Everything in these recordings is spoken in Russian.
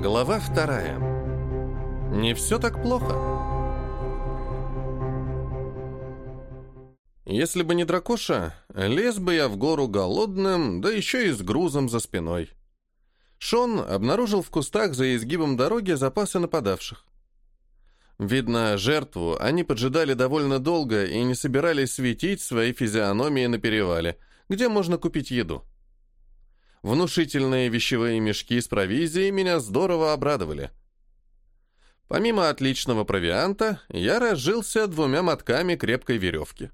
Глава вторая. Не все так плохо. Если бы не дракоша, лез бы я в гору голодным, да еще и с грузом за спиной. Шон обнаружил в кустах за изгибом дороги запасы нападавших. Видно, жертву они поджидали довольно долго и не собирались светить свои физиономии на перевале, где можно купить еду. Внушительные вещевые мешки с провизией меня здорово обрадовали. Помимо отличного провианта, я разжился двумя мотками крепкой веревки.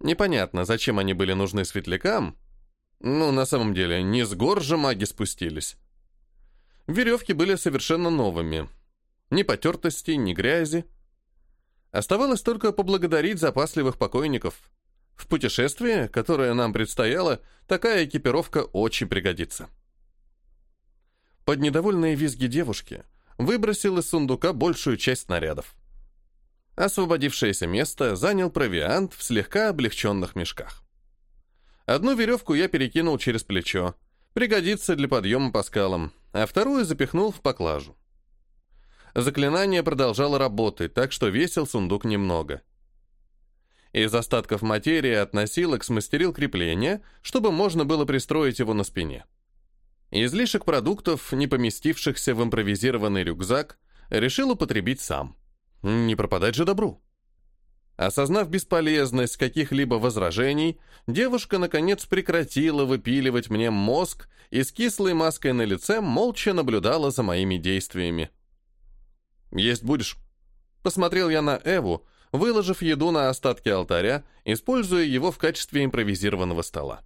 Непонятно, зачем они были нужны светлякам. Ну, на самом деле, не с гор же маги спустились. Веревки были совершенно новыми. Ни потертости, ни грязи. Оставалось только поблагодарить запасливых покойников. В путешествии, которое нам предстояло, такая экипировка очень пригодится. Под недовольные визги девушки выбросил из сундука большую часть снарядов. Освободившееся место занял провиант в слегка облегченных мешках. Одну веревку я перекинул через плечо, пригодится для подъема по скалам, а вторую запихнул в поклажу. Заклинание продолжало работать, так что весил сундук немного — из остатков материи от носилок смастерил крепление, чтобы можно было пристроить его на спине. Излишек продуктов, не поместившихся в импровизированный рюкзак, решил употребить сам. Не пропадать же добру. Осознав бесполезность каких-либо возражений, девушка, наконец, прекратила выпиливать мне мозг и с кислой маской на лице молча наблюдала за моими действиями. «Есть будешь?» Посмотрел я на Эву, выложив еду на остатки алтаря, используя его в качестве импровизированного стола.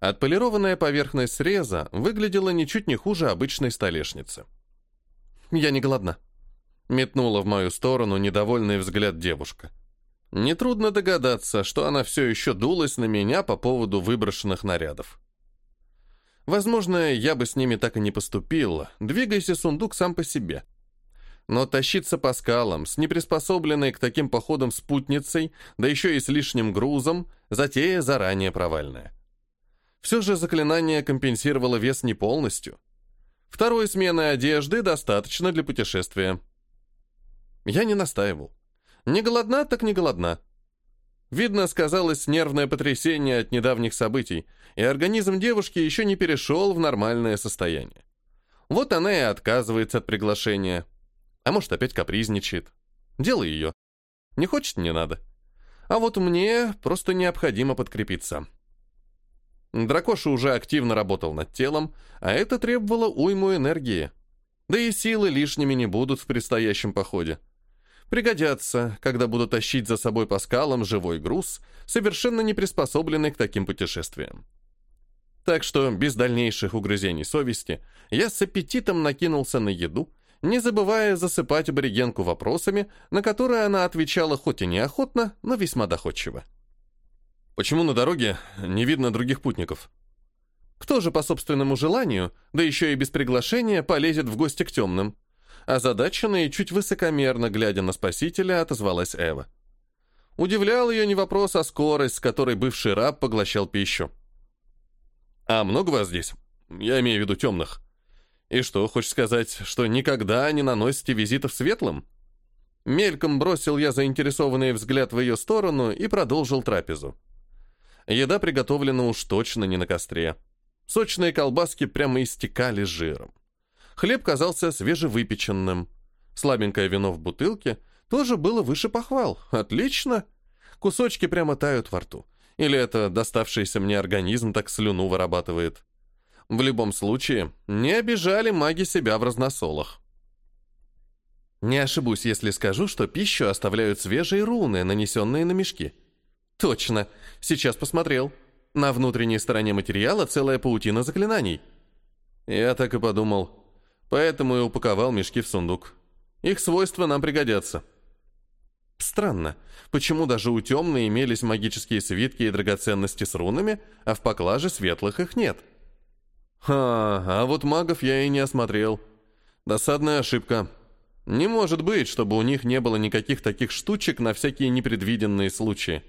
Отполированная поверхность среза выглядела ничуть не хуже обычной столешницы. «Я не голодна», — метнула в мою сторону недовольный взгляд девушка. Нетрудно догадаться, что она все еще дулась на меня по поводу выброшенных нарядов. Возможно, я бы с ними так и не поступила, двигайся сундук сам по себе но тащиться по скалам с неприспособленной к таким походам спутницей, да еще и с лишним грузом, затея заранее провальная. Все же заклинание компенсировало вес не полностью. Второй смены одежды достаточно для путешествия. Я не настаивал. Не голодна, так не голодна. Видно, сказалось нервное потрясение от недавних событий, и организм девушки еще не перешел в нормальное состояние. Вот она и отказывается от приглашения. А может, опять капризничает. Дело ее. Не хочет, не надо. А вот мне просто необходимо подкрепиться. Дракоша уже активно работал над телом, а это требовало уйму энергии. Да и силы лишними не будут в предстоящем походе. Пригодятся, когда буду тащить за собой по скалам живой груз, совершенно не приспособленный к таким путешествиям. Так что, без дальнейших угрызений совести, я с аппетитом накинулся на еду не забывая засыпать аборигенку вопросами, на которые она отвечала хоть и неохотно, но весьма доходчиво. «Почему на дороге не видно других путников?» «Кто же по собственному желанию, да еще и без приглашения, полезет в гости к темным?» Озадаченно и чуть высокомерно, глядя на спасителя, отозвалась Эва. Удивлял ее не вопрос, а скорость, с которой бывший раб поглощал пищу. «А много вас здесь? Я имею в виду темных?» И что, хочешь сказать, что никогда не наносите визитов светлым? Мельком бросил я заинтересованный взгляд в ее сторону и продолжил трапезу. Еда приготовлена уж точно не на костре. Сочные колбаски прямо истекали жиром. Хлеб казался свежевыпеченным. Слабенькое вино в бутылке тоже было выше похвал. Отлично! Кусочки прямо тают во рту. Или это доставшийся мне организм так слюну вырабатывает. В любом случае, не обижали маги себя в разносолах. Не ошибусь, если скажу, что пищу оставляют свежие руны, нанесенные на мешки. Точно, сейчас посмотрел. На внутренней стороне материала целая паутина заклинаний. Я так и подумал. Поэтому и упаковал мешки в сундук. Их свойства нам пригодятся. Странно, почему даже у темной имелись магические свитки и драгоценности с рунами, а в поклаже светлых их нет? — Ха, а вот магов я и не осмотрел. Досадная ошибка. Не может быть, чтобы у них не было никаких таких штучек на всякие непредвиденные случаи.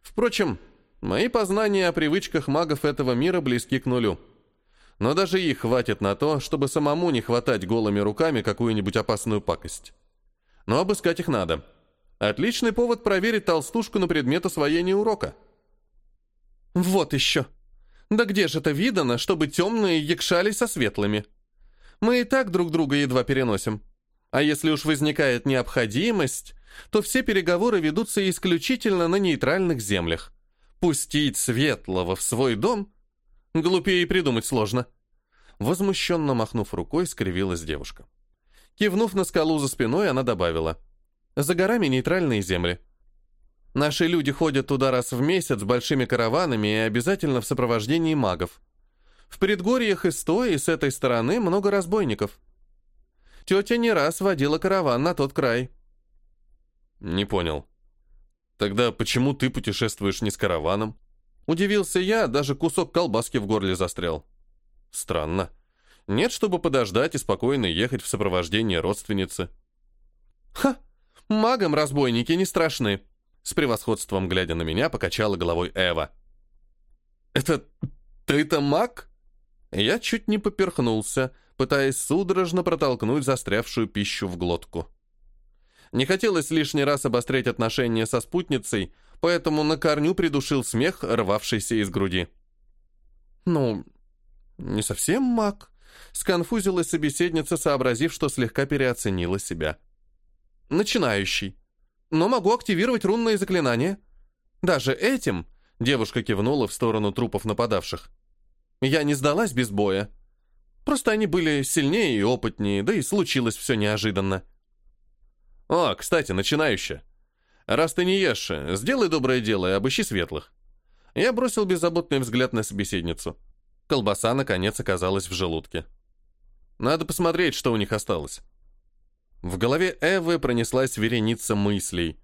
Впрочем, мои познания о привычках магов этого мира близки к нулю. но даже их хватит на то, чтобы самому не хватать голыми руками какую-нибудь опасную пакость. Но обыскать их надо. Отличный повод проверить толстушку на предмет освоения урока. Вот еще. Да где же это видано, чтобы темные якшались со светлыми? Мы и так друг друга едва переносим. А если уж возникает необходимость, то все переговоры ведутся исключительно на нейтральных землях. Пустить светлого в свой дом? Глупее придумать сложно. Возмущенно махнув рукой, скривилась девушка. Кивнув на скалу за спиной, она добавила. «За горами нейтральные земли. Наши люди ходят туда раз в месяц с большими караванами и обязательно в сопровождении магов. В предгорьях и сто, и с этой стороны много разбойников. Тетя не раз водила караван на тот край». «Не понял. Тогда почему ты путешествуешь не с караваном?» Удивился я, даже кусок колбаски в горле застрял. Странно. Нет, чтобы подождать и спокойно ехать в сопровождении родственницы. Ха! Магам разбойники не страшны. С превосходством глядя на меня, покачала головой Эва. Это ты-то маг? Я чуть не поперхнулся, пытаясь судорожно протолкнуть застрявшую пищу в глотку. Не хотелось лишний раз обострять отношения со спутницей, поэтому на корню придушил смех, рвавшийся из груди. «Ну, не совсем маг», сконфузилась собеседница, сообразив, что слегка переоценила себя. «Начинающий. Но могу активировать рунные заклинания. Даже этим...» — девушка кивнула в сторону трупов нападавших. «Я не сдалась без боя. Просто они были сильнее и опытнее, да и случилось все неожиданно». «О, кстати, начинающая. Раз ты не ешь, сделай доброе дело и обыщи светлых». Я бросил беззаботный взгляд на собеседницу. Колбаса, наконец, оказалась в желудке. Надо посмотреть, что у них осталось. В голове Эвы пронеслась вереница мыслей.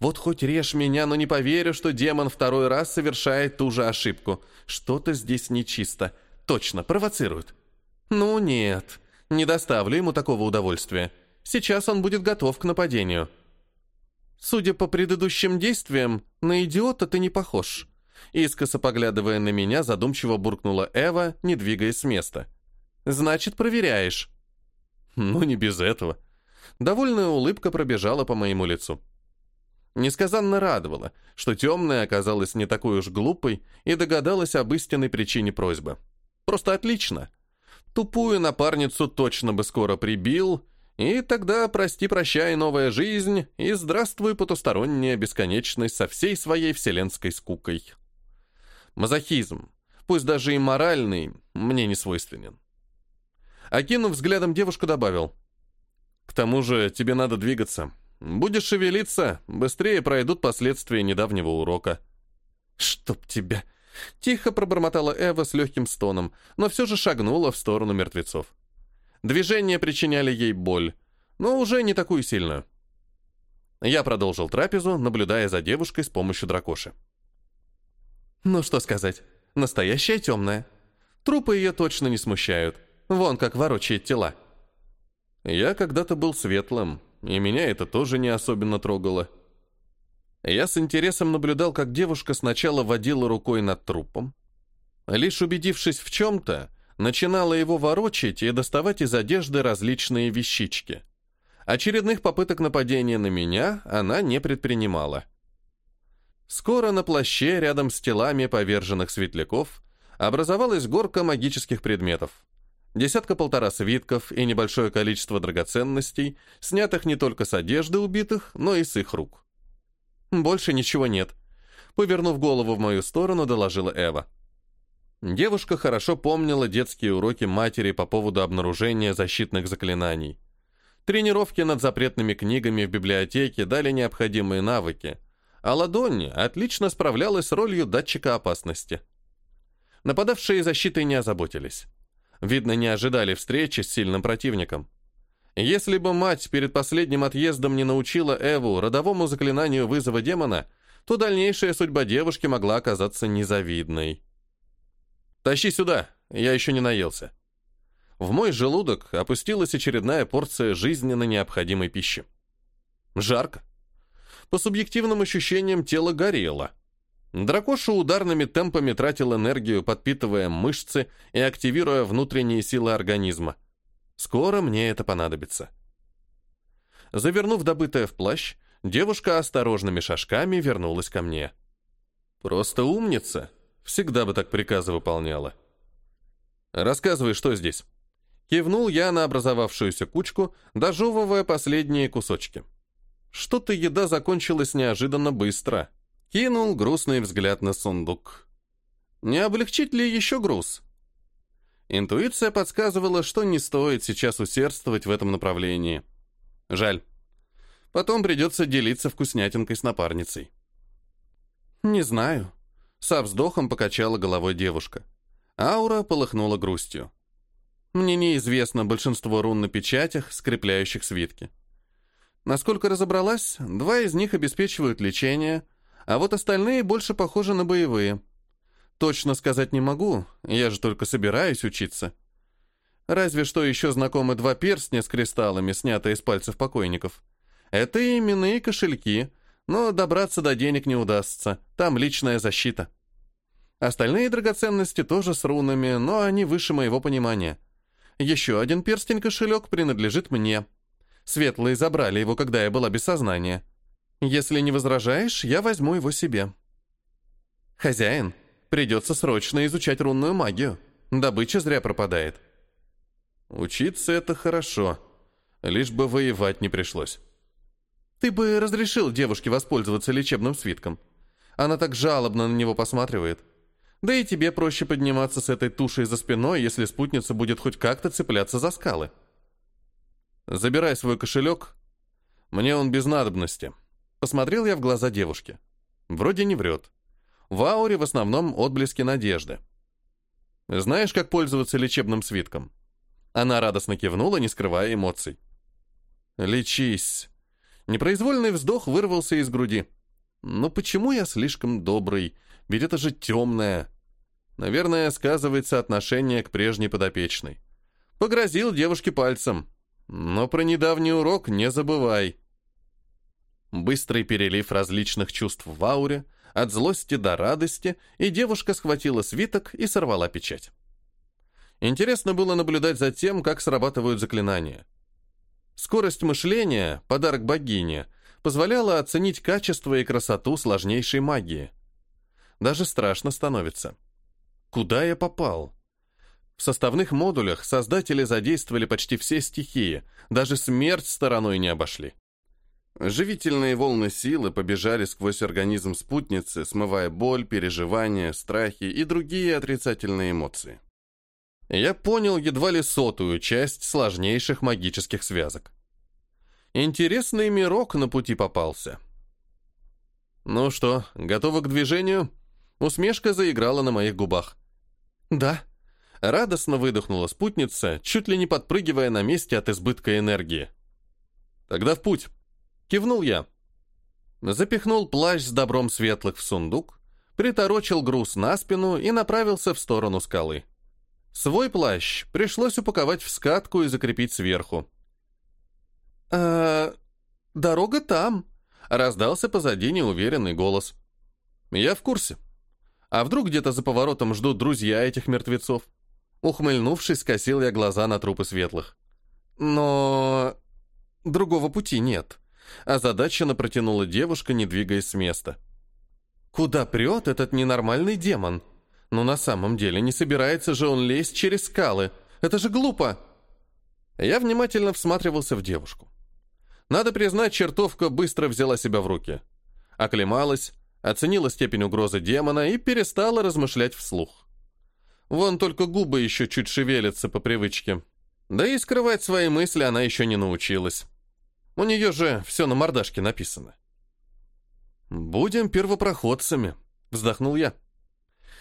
Вот хоть режь меня, но не поверю, что демон второй раз совершает ту же ошибку. Что-то здесь нечисто. Точно, провоцирует. Ну нет, не доставлю ему такого удовольствия. Сейчас он будет готов к нападению. Судя по предыдущим действиям, на идиота ты не похож. Искоса поглядывая на меня, задумчиво буркнула Эва, не двигаясь с места. Значит, проверяешь. Ну, не без этого. Довольная улыбка пробежала по моему лицу. Несказанно радовало, что темная оказалась не такой уж глупой и догадалась об истинной причине просьбы. Просто отлично. Тупую напарницу точно бы скоро прибил, и тогда прости-прощай новая жизнь и здравствуй потусторонняя бесконечность со всей своей вселенской скукой. Мазохизм, пусть даже и моральный, мне не свойственен. Окинув взглядом девушку, добавил. «К тому же тебе надо двигаться. Будешь шевелиться, быстрее пройдут последствия недавнего урока». «Чтоб тебя!» Тихо пробормотала Эва с легким стоном, но все же шагнула в сторону мертвецов. Движения причиняли ей боль, но уже не такую сильную. Я продолжил трапезу, наблюдая за девушкой с помощью дракоши. Ну что сказать, настоящая темная. Трупы ее точно не смущают. Вон как ворочает тела. Я когда-то был светлым, и меня это тоже не особенно трогало. Я с интересом наблюдал, как девушка сначала водила рукой над трупом. Лишь убедившись в чем-то, начинала его ворочать и доставать из одежды различные вещички. Очередных попыток нападения на меня она не предпринимала. Скоро на плаще рядом с телами поверженных светляков образовалась горка магических предметов десятка-полтора свитков и небольшое количество драгоценностей, снятых не только с одежды убитых, но и с их рук. «Больше ничего нет», — повернув голову в мою сторону, доложила Эва. Девушка хорошо помнила детские уроки матери по поводу обнаружения защитных заклинаний. Тренировки над запретными книгами в библиотеке дали необходимые навыки, а ладонь отлично справлялась с ролью датчика опасности. Нападавшие защитой не озаботились. Видно, не ожидали встречи с сильным противником. Если бы мать перед последним отъездом не научила Эву родовому заклинанию вызова демона, то дальнейшая судьба девушки могла оказаться незавидной. «Тащи сюда, я еще не наелся». В мой желудок опустилась очередная порция жизненно необходимой пищи. Жарко. По субъективным ощущениям, тело горело. Дракоша ударными темпами тратил энергию, подпитывая мышцы и активируя внутренние силы организма. Скоро мне это понадобится. Завернув добытое в плащ, девушка осторожными шажками вернулась ко мне. Просто умница. Всегда бы так приказы выполняла. Рассказывай, что здесь. Кивнул я на образовавшуюся кучку, дожевывая последние кусочки. Что-то еда закончилась неожиданно быстро. Кинул грустный взгляд на сундук. Не облегчить ли еще груз? Интуиция подсказывала, что не стоит сейчас усердствовать в этом направлении. Жаль. Потом придется делиться вкуснятинкой с напарницей. «Не знаю», — со вздохом покачала головой девушка. Аура полыхнула грустью. «Мне неизвестно большинство рун на печатях, скрепляющих свитки. Насколько разобралась, два из них обеспечивают лечение, а вот остальные больше похожи на боевые. Точно сказать не могу, я же только собираюсь учиться. Разве что еще знакомы два перстня с кристаллами, снятые из пальцев покойников. Это именные кошельки, но добраться до денег не удастся, там личная защита. Остальные драгоценности тоже с рунами, но они выше моего понимания. Еще один перстень-кошелек принадлежит мне. Светлые забрали его, когда я была без сознания. Если не возражаешь, я возьму его себе. Хозяин, придется срочно изучать рунную магию. Добыча зря пропадает. Учиться это хорошо, лишь бы воевать не пришлось. Ты бы разрешил девушке воспользоваться лечебным свитком. Она так жалобно на него посматривает. Да и тебе проще подниматься с этой тушей за спиной, если спутница будет хоть как-то цепляться за скалы. Забирай свой кошелек. Мне он без надобности. Посмотрел я в глаза девушки. Вроде не врет. В ауре в основном отблески надежды. Знаешь, как пользоваться лечебным свитком? Она радостно кивнула, не скрывая эмоций. Лечись. Непроизвольный вздох вырвался из груди. Но почему я слишком добрый? Ведь это же темное. Наверное, сказывается отношение к прежней подопечной. Погрозил девушке пальцем. Но про недавний урок не забывай. Быстрый перелив различных чувств в ауре, от злости до радости, и девушка схватила свиток и сорвала печать. Интересно было наблюдать за тем, как срабатывают заклинания. Скорость мышления, подарок богине, позволяла оценить качество и красоту сложнейшей магии. Даже страшно становится. Куда я попал? В составных модулях создатели задействовали почти все стихии, даже смерть стороной не обошли. Живительные волны силы побежали сквозь организм спутницы, смывая боль, переживания, страхи и другие отрицательные эмоции. Я понял едва ли сотую часть сложнейших магических связок. Интересный мирок на пути попался. «Ну что, готова к движению?» Усмешка заиграла на моих губах. «Да». Радостно выдохнула спутница, чуть ли не подпрыгивая на месте от избытка энергии. «Тогда в путь». Кивнул я. Запихнул плащ с добром светлых в сундук, приторочил груз на спину и направился в сторону скалы. Свой плащ пришлось упаковать в скатку и закрепить сверху. «Э, дорога там», — раздался позади неуверенный голос. «Я в курсе. А вдруг где-то за поворотом ждут друзья этих мертвецов?» Ухмыльнувшись, скосил я глаза на трупы светлых. «Но... другого пути нет», Озадаченно протянула девушка, не двигаясь с места. «Куда прет этот ненормальный демон? Ну, на самом деле, не собирается же он лезть через скалы. Это же глупо!» Я внимательно всматривался в девушку. Надо признать, чертовка быстро взяла себя в руки. Оклемалась, оценила степень угрозы демона и перестала размышлять вслух. Вон только губы еще чуть шевелятся по привычке. Да и скрывать свои мысли она еще не научилась. У нее же все на мордашке написано. «Будем первопроходцами», — вздохнул я.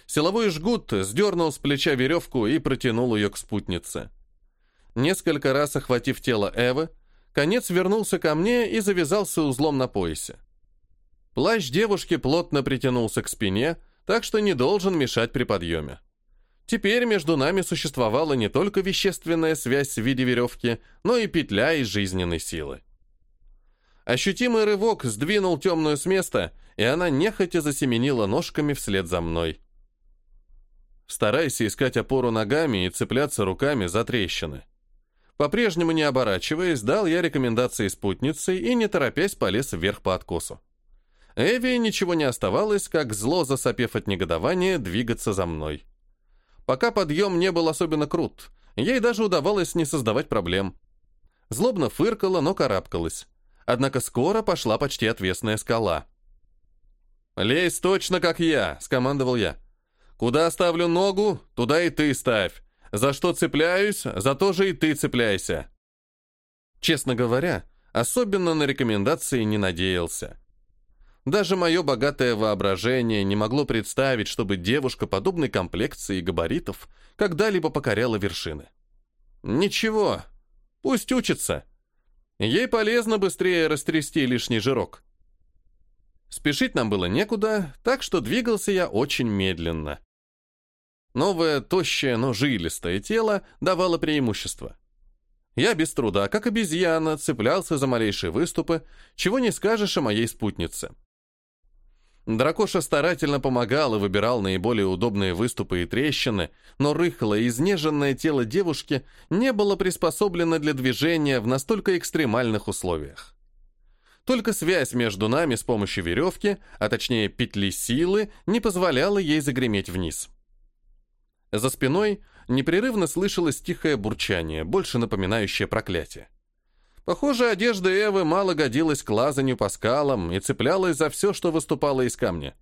Силовой жгут сдернул с плеча веревку и протянул ее к спутнице. Несколько раз охватив тело Эвы, конец вернулся ко мне и завязался узлом на поясе. Плащ девушки плотно притянулся к спине, так что не должен мешать при подъеме. Теперь между нами существовала не только вещественная связь в виде веревки, но и петля из жизненной силы. Ощутимый рывок сдвинул темную с места, и она нехотя засеменила ножками вслед за мной. Старайся искать опору ногами и цепляться руками за трещины. По-прежнему не оборачиваясь, дал я рекомендации спутнице и, не торопясь, полез вверх по откосу. Эви ничего не оставалось, как зло засопев от негодования, двигаться за мной. Пока подъем не был особенно крут, ей даже удавалось не создавать проблем. Злобно фыркала, но карабкалась. Однако скоро пошла почти отвесная скала. «Лезь точно как я», — скомандовал я. «Куда ставлю ногу, туда и ты ставь. За что цепляюсь, за то же и ты цепляйся». Честно говоря, особенно на рекомендации не надеялся. Даже мое богатое воображение не могло представить, чтобы девушка подобной комплекции и габаритов когда-либо покоряла вершины. Ничего, пусть учится. Ей полезно быстрее растрясти лишний жирок. Спешить нам было некуда, так что двигался я очень медленно. Новое, тощее, но жилистое тело давало преимущество. Я без труда, как обезьяна, цеплялся за малейшие выступы, чего не скажешь о моей спутнице. Дракоша старательно помогал и выбирал наиболее удобные выступы и трещины, но рыхлое, изнеженное тело девушки не было приспособлено для движения в настолько экстремальных условиях. Только связь между нами с помощью веревки, а точнее петли силы, не позволяла ей загреметь вниз. За спиной непрерывно слышалось тихое бурчание, больше напоминающее проклятие. Похоже, одежда Эвы мало годилась к лазанию по скалам и цеплялась за все, что выступало из камня.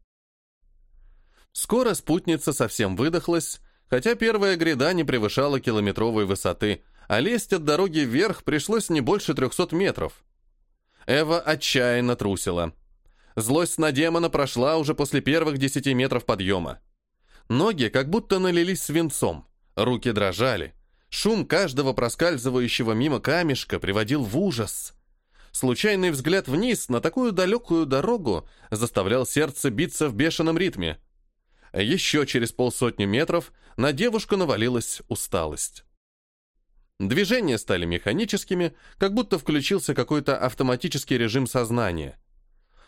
Скоро спутница совсем выдохлась, хотя первая гряда не превышала километровой высоты, а лезть от дороги вверх пришлось не больше 300 метров. Эва отчаянно трусила. Злость на демона прошла уже после первых 10 метров подъема. Ноги как будто налились свинцом, руки дрожали, Шум каждого проскальзывающего мимо камешка приводил в ужас. Случайный взгляд вниз на такую далекую дорогу заставлял сердце биться в бешеном ритме. Еще через полсотни метров на девушку навалилась усталость. Движения стали механическими, как будто включился какой-то автоматический режим сознания.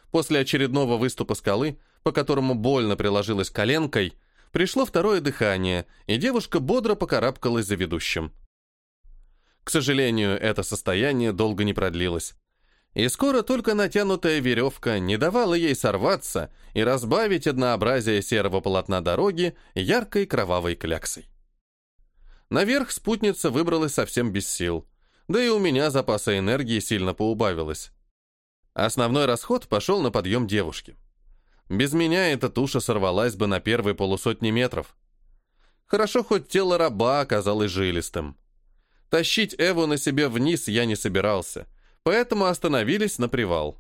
После очередного выступа скалы, по которому больно приложилась коленкой, Пришло второе дыхание, и девушка бодро покарабкалась за ведущим. К сожалению, это состояние долго не продлилось. И скоро только натянутая веревка не давала ей сорваться и разбавить однообразие серого полотна дороги яркой кровавой кляксой. Наверх спутница выбралась совсем без сил, да и у меня запаса энергии сильно поубавилось. Основной расход пошел на подъем девушки. Без меня эта туша сорвалась бы на первые полусотни метров. Хорошо, хоть тело раба оказалось жилистым. Тащить Эву на себе вниз я не собирался, поэтому остановились на привал.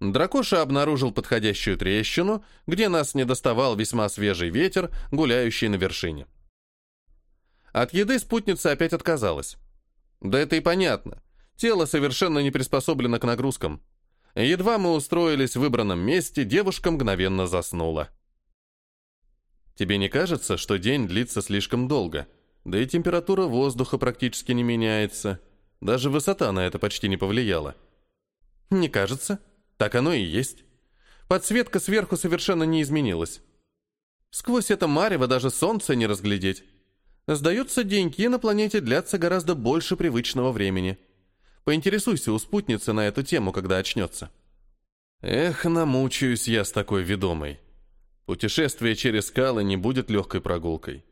Дракоша обнаружил подходящую трещину, где нас не доставал весьма свежий ветер, гуляющий на вершине. От еды спутница опять отказалась. Да это и понятно. Тело совершенно не приспособлено к нагрузкам. Едва мы устроились в выбранном месте, девушка мгновенно заснула. Тебе не кажется, что день длится слишком долго? Да и температура воздуха практически не меняется. Даже высота на это почти не повлияла. Не кажется. Так оно и есть. Подсветка сверху совершенно не изменилась. Сквозь это марево даже солнце не разглядеть. Сдается, деньки на планете длятся гораздо больше привычного времени. Поинтересуйся у спутницы на эту тему, когда очнется. Эх, намучаюсь я с такой ведомой. Путешествие через скалы не будет легкой прогулкой.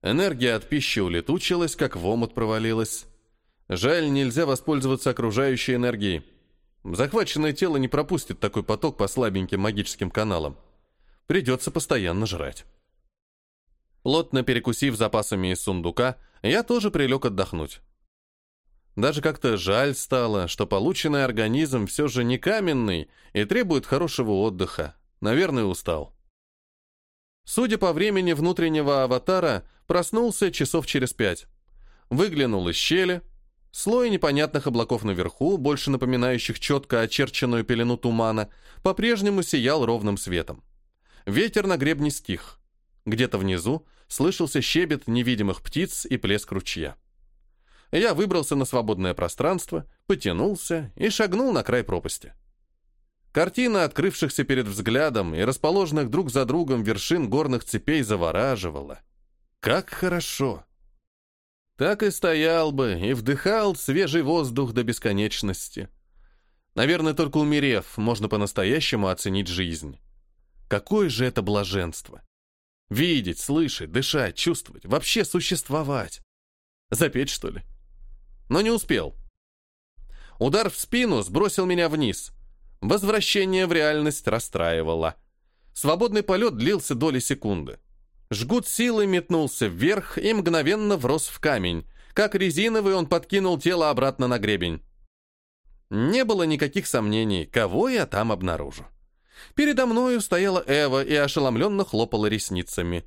Энергия от пищи улетучилась, как в омут провалилась. Жаль, нельзя воспользоваться окружающей энергией. Захваченное тело не пропустит такой поток по слабеньким магическим каналам. Придется постоянно жрать. Плотно перекусив запасами из сундука, я тоже прилег отдохнуть. Даже как-то жаль стало, что полученный организм все же не каменный и требует хорошего отдыха. Наверное, устал. Судя по времени внутреннего аватара, проснулся часов через пять. Выглянул из щели. Слой непонятных облаков наверху, больше напоминающих четко очерченную пелену тумана, по-прежнему сиял ровным светом. Ветер на гребне стих. Где-то внизу слышался щебет невидимых птиц и плеск ручья. Я выбрался на свободное пространство, потянулся и шагнул на край пропасти. Картина открывшихся перед взглядом и расположенных друг за другом вершин горных цепей завораживала. Как хорошо! Так и стоял бы и вдыхал свежий воздух до бесконечности. Наверное, только умерев, можно по-настоящему оценить жизнь. Какое же это блаженство! Видеть, слышать, дышать, чувствовать, вообще существовать. Запеть, что ли? Но не успел. Удар в спину сбросил меня вниз. Возвращение в реальность расстраивало. Свободный полет длился доли секунды. Жгут силы метнулся вверх и мгновенно врос в камень. Как резиновый он подкинул тело обратно на гребень. Не было никаких сомнений, кого я там обнаружу. Передо мною стояла Эва и ошеломленно хлопала ресницами.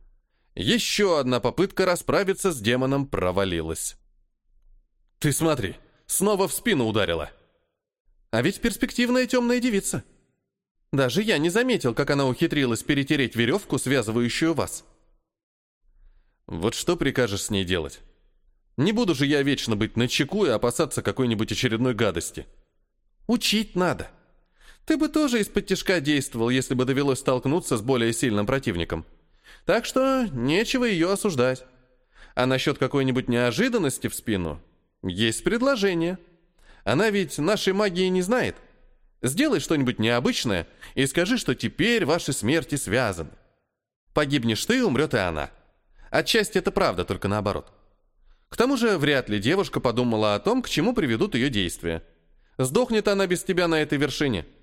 Еще одна попытка расправиться с демоном провалилась. «Ты смотри, снова в спину ударила!» «А ведь перспективная темная девица!» «Даже я не заметил, как она ухитрилась перетереть веревку, связывающую вас». «Вот что прикажешь с ней делать? Не буду же я вечно быть начеку и опасаться какой-нибудь очередной гадости». «Учить надо!» Ты бы тоже из-под тяжка действовал, если бы довелось столкнуться с более сильным противником. Так что нечего ее осуждать. А насчет какой-нибудь неожиданности в спину есть предложение. Она ведь нашей магии не знает. Сделай что-нибудь необычное и скажи, что теперь ваши смерти связаны. Погибнешь ты, умрет и она. Отчасти это правда, только наоборот. К тому же вряд ли девушка подумала о том, к чему приведут ее действия. Сдохнет она без тебя на этой вершине –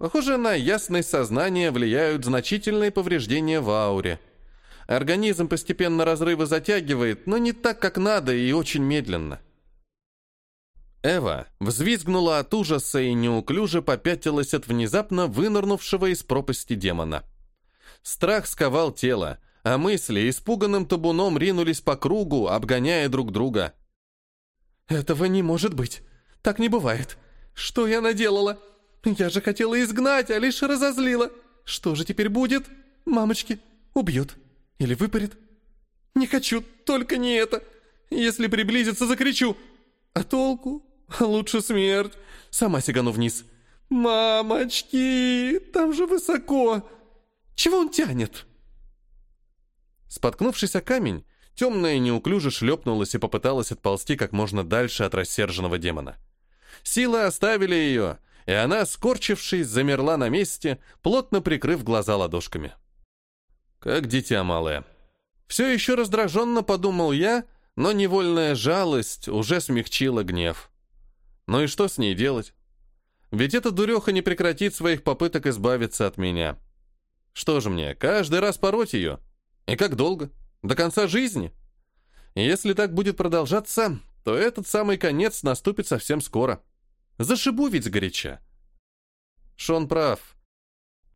Похоже, на ясность сознания влияют значительные повреждения в ауре. Организм постепенно разрывы затягивает, но не так, как надо и очень медленно. Эва взвизгнула от ужаса и неуклюже попятилась от внезапно вынырнувшего из пропасти демона. Страх сковал тело, а мысли испуганным табуном ринулись по кругу, обгоняя друг друга. «Этого не может быть! Так не бывает! Что я наделала?» Я же хотела изгнать, а лишь разозлила. Что же теперь будет? Мамочки, убьют. Или выпарит. Не хочу, только не это. Если приблизится, закричу. А толку? Лучше смерть. Сама сигану вниз. Мамочки, там же высоко. Чего он тянет? Споткнувшись о камень, темная неуклюже шлепнулась и попыталась отползти как можно дальше от рассерженного демона. Силы оставили ее, и она, скорчившись, замерла на месте, плотно прикрыв глаза ладошками. Как дитя малое. Все еще раздраженно подумал я, но невольная жалость уже смягчила гнев. Ну и что с ней делать? Ведь эта дуреха не прекратит своих попыток избавиться от меня. Что же мне, каждый раз пороть ее? И как долго? До конца жизни? Если так будет продолжаться, то этот самый конец наступит совсем скоро. Зашибу ведь сгоряча. Шон прав.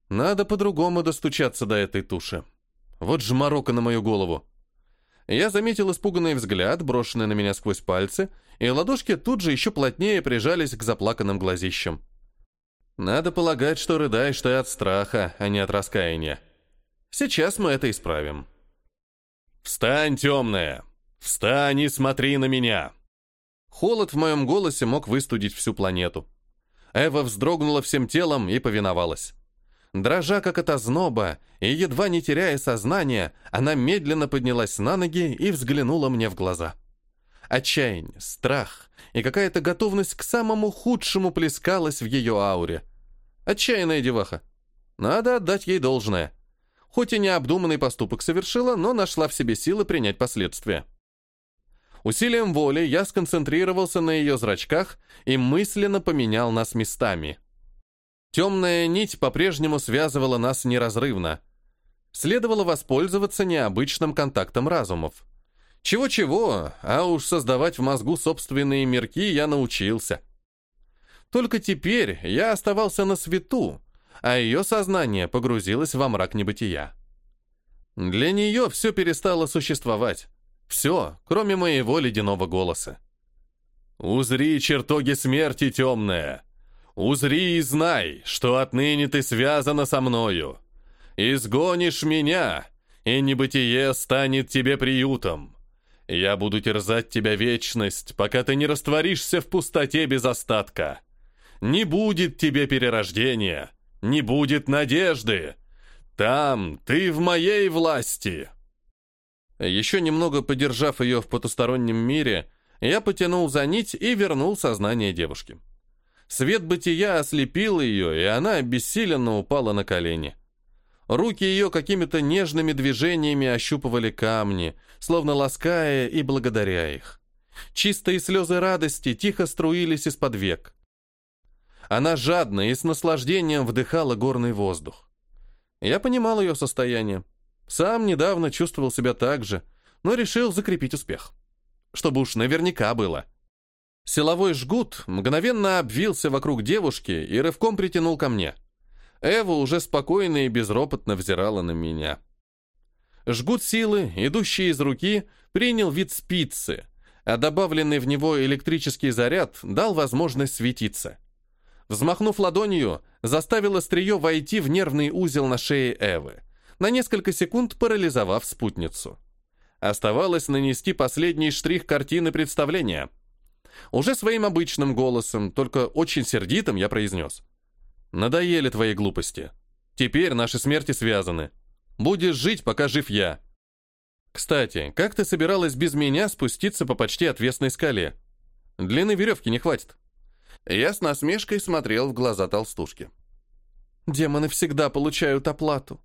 Надо по-другому достучаться до этой туши. Вот же морока на мою голову. Я заметил испуганный взгляд, брошенный на меня сквозь пальцы, и ладошки тут же еще плотнее прижались к заплаканным глазищам. Надо полагать, что рыдаешь ты от страха, а не от раскаяния. Сейчас мы это исправим. «Встань, темная! Встань и смотри на меня!» Холод в моем голосе мог выстудить всю планету. Эва вздрогнула всем телом и повиновалась. Дрожа как от озноба и едва не теряя сознание, она медленно поднялась на ноги и взглянула мне в глаза. Отчаяние, страх и какая-то готовность к самому худшему плескалась в ее ауре. Отчаянная деваха. Надо отдать ей должное. Хоть и необдуманный поступок совершила, но нашла в себе силы принять последствия. Усилием воли я сконцентрировался на ее зрачках и мысленно поменял нас местами. Темная нить по-прежнему связывала нас неразрывно. Следовало воспользоваться необычным контактом разумов. Чего-чего, а уж создавать в мозгу собственные мирки я научился. Только теперь я оставался на свету, а ее сознание погрузилось во мрак небытия. Для нее все перестало существовать. Все, кроме моего ледяного голоса. «Узри чертоги смерти темная! Узри и знай, что отныне ты связана со мною! Изгонишь меня, и небытие станет тебе приютом! Я буду терзать тебя вечность, пока ты не растворишься в пустоте без остатка. Не будет тебе перерождения, не будет надежды. Там ты в моей власти. Еще немного подержав ее в потустороннем мире, я потянул за нить и вернул сознание девушки. Свет бытия ослепил ее, и она обессиленно упала на колени. Руки ее какими-то нежными движениями ощупывали камни, словно лаская и благодаря их. Чистые слезы радости тихо струились из-под век. Она жадно и с наслаждением вдыхала горный воздух. Я понимал ее состояние. Сам недавно чувствовал себя так же, но решил закрепить успех. Чтобы уж наверняка было. Силовой жгут мгновенно обвился вокруг девушки и рывком притянул ко мне. Эва уже спокойно и безропотно взирала на меня. Жгут силы, идущий из руки, принял вид спицы, а добавленный в него электрический заряд дал возможность светиться. Взмахнув ладонью, заставил острие войти в нервный узел на шее Эвы, на несколько секунд парализовав спутницу. Оставалось нанести последний штрих картины представления. Уже своим обычным голосом, только очень сердитым, я произнес. «Надоели твои глупости. Теперь наши смерти связаны. Будешь жить, пока жив я». «Кстати, как ты собиралась без меня спуститься по почти отвесной скале? Длины веревки не хватит». Я с насмешкой смотрел в глаза толстушки. «Демоны всегда получают оплату.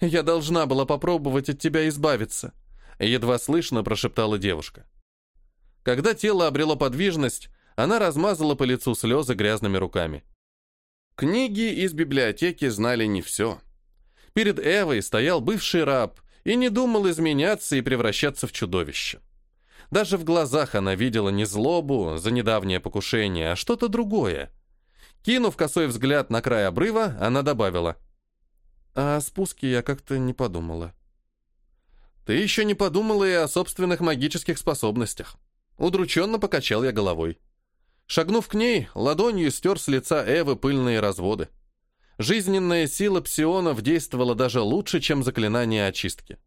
Я должна была попробовать от тебя избавиться», — едва слышно прошептала девушка. Когда тело обрело подвижность, она размазала по лицу слезы грязными руками. Книги из библиотеки знали не все. Перед Эвой стоял бывший раб и не думал изменяться и превращаться в чудовище. Даже в глазах она видела не злобу за недавнее покушение, а что-то другое. Кинув косой взгляд на край обрыва, она добавила. «А о спуске я как-то не подумала». «Ты еще не подумала и о собственных магических способностях». Удрученно покачал я головой. Шагнув к ней, ладонью стер с лица Эвы пыльные разводы. Жизненная сила псионов действовала даже лучше, чем заклинание очистки.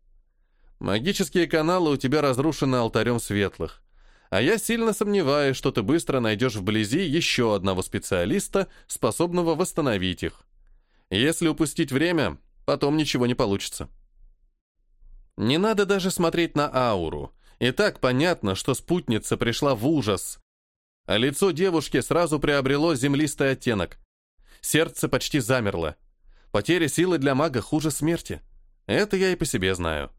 Магические каналы у тебя разрушены алтарем светлых. А я сильно сомневаюсь, что ты быстро найдешь вблизи еще одного специалиста, способного восстановить их. Если упустить время, потом ничего не получится. Не надо даже смотреть на ауру. И так понятно, что спутница пришла в ужас. А лицо девушки сразу приобрело землистый оттенок. Сердце почти замерло. Потеря силы для мага хуже смерти. Это я и по себе знаю.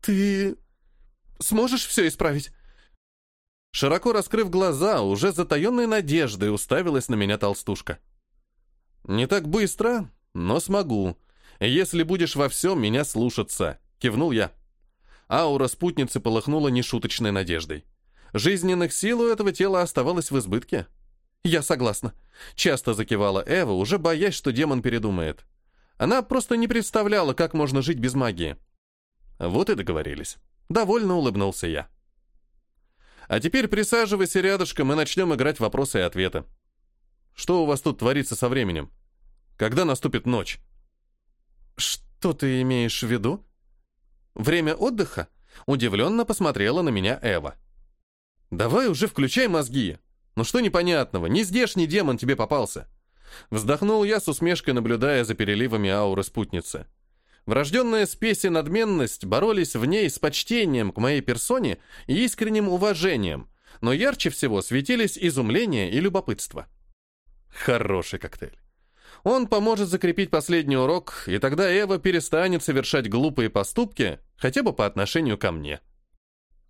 «Ты сможешь все исправить?» Широко раскрыв глаза, уже затаенной надеждой уставилась на меня толстушка. «Не так быстро, но смогу. Если будешь во всем меня слушаться», — кивнул я. Аура спутницы полыхнула нешуточной надеждой. Жизненных сил у этого тела оставалось в избытке. «Я согласна», — часто закивала Эва, уже боясь, что демон передумает. Она просто не представляла, как можно жить без магии. Вот и договорились. Довольно улыбнулся я. А теперь присаживайся рядышком и начнем играть вопросы и ответы. Что у вас тут творится со временем? Когда наступит ночь? Что ты имеешь в виду? Время отдыха? Удивленно посмотрела на меня Эва. Давай уже включай мозги. Ну что непонятного, не здешний демон тебе попался. Вздохнул я с усмешкой, наблюдая за переливами ауры спутницы. Врожденная спесь и надменность боролись в ней с почтением к моей персоне и искренним уважением, но ярче всего светились изумление и любопытство. Хороший коктейль. Он поможет закрепить последний урок, и тогда Эва перестанет совершать глупые поступки, хотя бы по отношению ко мне.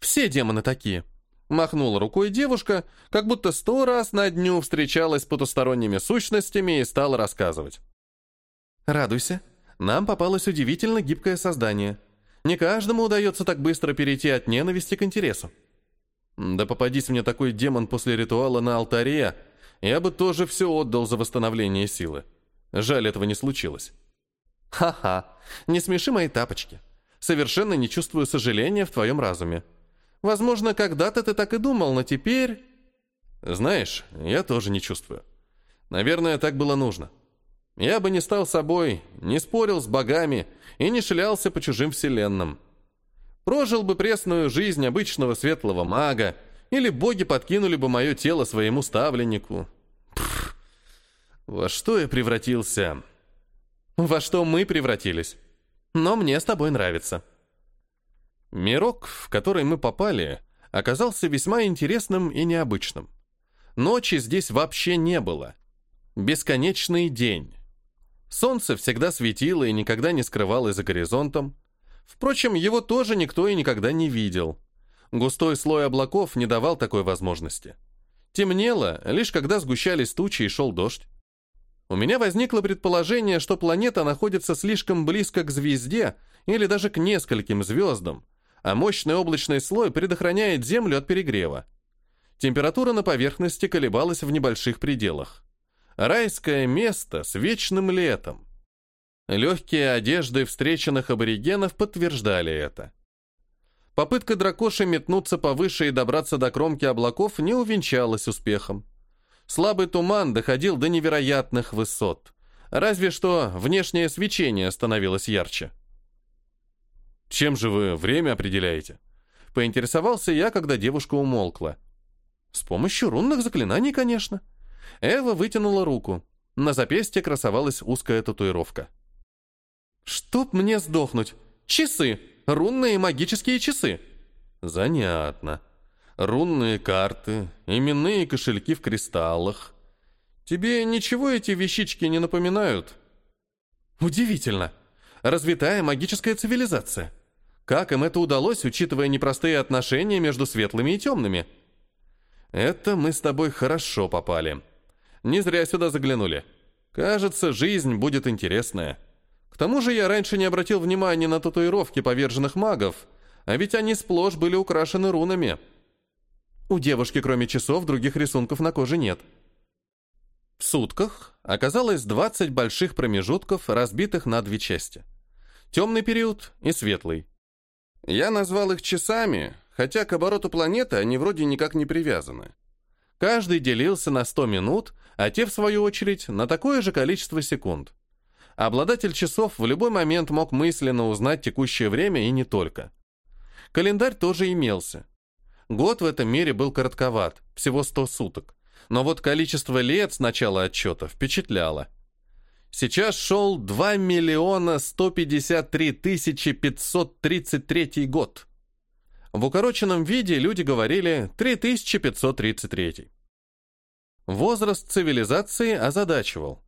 Все демоны такие. Махнула рукой девушка, как будто сто раз на дню встречалась с потусторонними сущностями и стала рассказывать. «Радуйся», нам попалось удивительно гибкое создание. Не каждому удается так быстро перейти от ненависти к интересу. Да попадись мне такой демон после ритуала на алтаре, я бы тоже все отдал за восстановление силы. Жаль, этого не случилось. Ха-ха, не смеши мои тапочки. Совершенно не чувствую сожаления в твоем разуме. Возможно, когда-то ты так и думал, но теперь... Знаешь, я тоже не чувствую. Наверное, так было нужно. Я бы не стал собой, не спорил с богами и не шлялся по чужим вселенным. Прожил бы пресную жизнь обычного светлого мага, или боги подкинули бы мое тело своему ставленнику. Во что я превратился? Во что мы превратились? Но мне с тобой нравится. Мирок, в который мы попали, оказался весьма интересным и необычным. Ночи здесь вообще не было. Бесконечный день. Солнце всегда светило и никогда не скрывалось за горизонтом. Впрочем, его тоже никто и никогда не видел. Густой слой облаков не давал такой возможности. Темнело, лишь когда сгущались тучи и шел дождь. У меня возникло предположение, что планета находится слишком близко к звезде или даже к нескольким звездам, а мощный облачный слой предохраняет Землю от перегрева. Температура на поверхности колебалась в небольших пределах. Райское место с вечным летом. Легкие одежды встреченных аборигенов подтверждали это. Попытка дракоши метнуться повыше и добраться до кромки облаков не увенчалась успехом. Слабый туман доходил до невероятных высот. Разве что внешнее свечение становилось ярче. «Чем же вы время определяете?» Поинтересовался я, когда девушка умолкла. «С помощью рунных заклинаний, конечно». Эва вытянула руку. На запястье красовалась узкая татуировка. «Чтоб мне сдохнуть! Часы! Рунные магические часы!» «Занятно. Рунные карты, именные кошельки в кристаллах. Тебе ничего эти вещички не напоминают?» «Удивительно. Развитая магическая цивилизация. Как им это удалось, учитывая непростые отношения между светлыми и темными?» «Это мы с тобой хорошо попали. Не зря сюда заглянули. Кажется, жизнь будет интересная». К тому же я раньше не обратил внимания на татуировки поверженных магов, а ведь они сплошь были украшены рунами. У девушки, кроме часов, других рисунков на коже нет. В сутках оказалось 20 больших промежутков, разбитых на две части. Темный период и светлый. Я назвал их часами, хотя к обороту планеты они вроде никак не привязаны. Каждый делился на 100 минут, а те, в свою очередь, на такое же количество секунд. Обладатель часов в любой момент мог мысленно узнать текущее время и не только. Календарь тоже имелся. Год в этом мире был коротковат, всего 100 суток. Но вот количество лет с начала отчета впечатляло. Сейчас шел 2 миллиона 153 тысячи 533 год. В укороченном виде люди говорили 3533. Возраст цивилизации озадачивал.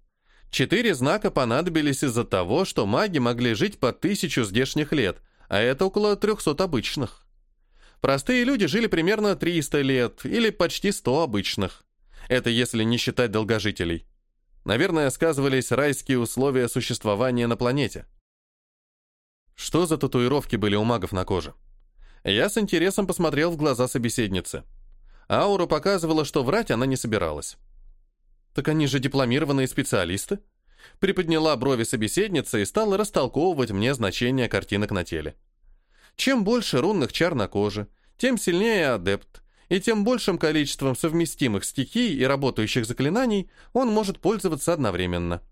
Четыре знака понадобились из-за того, что маги могли жить по тысячу здешних лет, а это около трехсот обычных. Простые люди жили примерно 300 лет, или почти 100 обычных. Это если не считать долгожителей. Наверное, сказывались райские условия существования на планете. Что за татуировки были у магов на коже? Я с интересом посмотрел в глаза собеседницы. Аура показывала, что врать она не собиралась. «Так они же дипломированные специалисты?» Приподняла брови собеседница и стала растолковывать мне значение картинок на теле. Чем больше рунных чар на коже, тем сильнее адепт, и тем большим количеством совместимых стихий и работающих заклинаний он может пользоваться одновременно.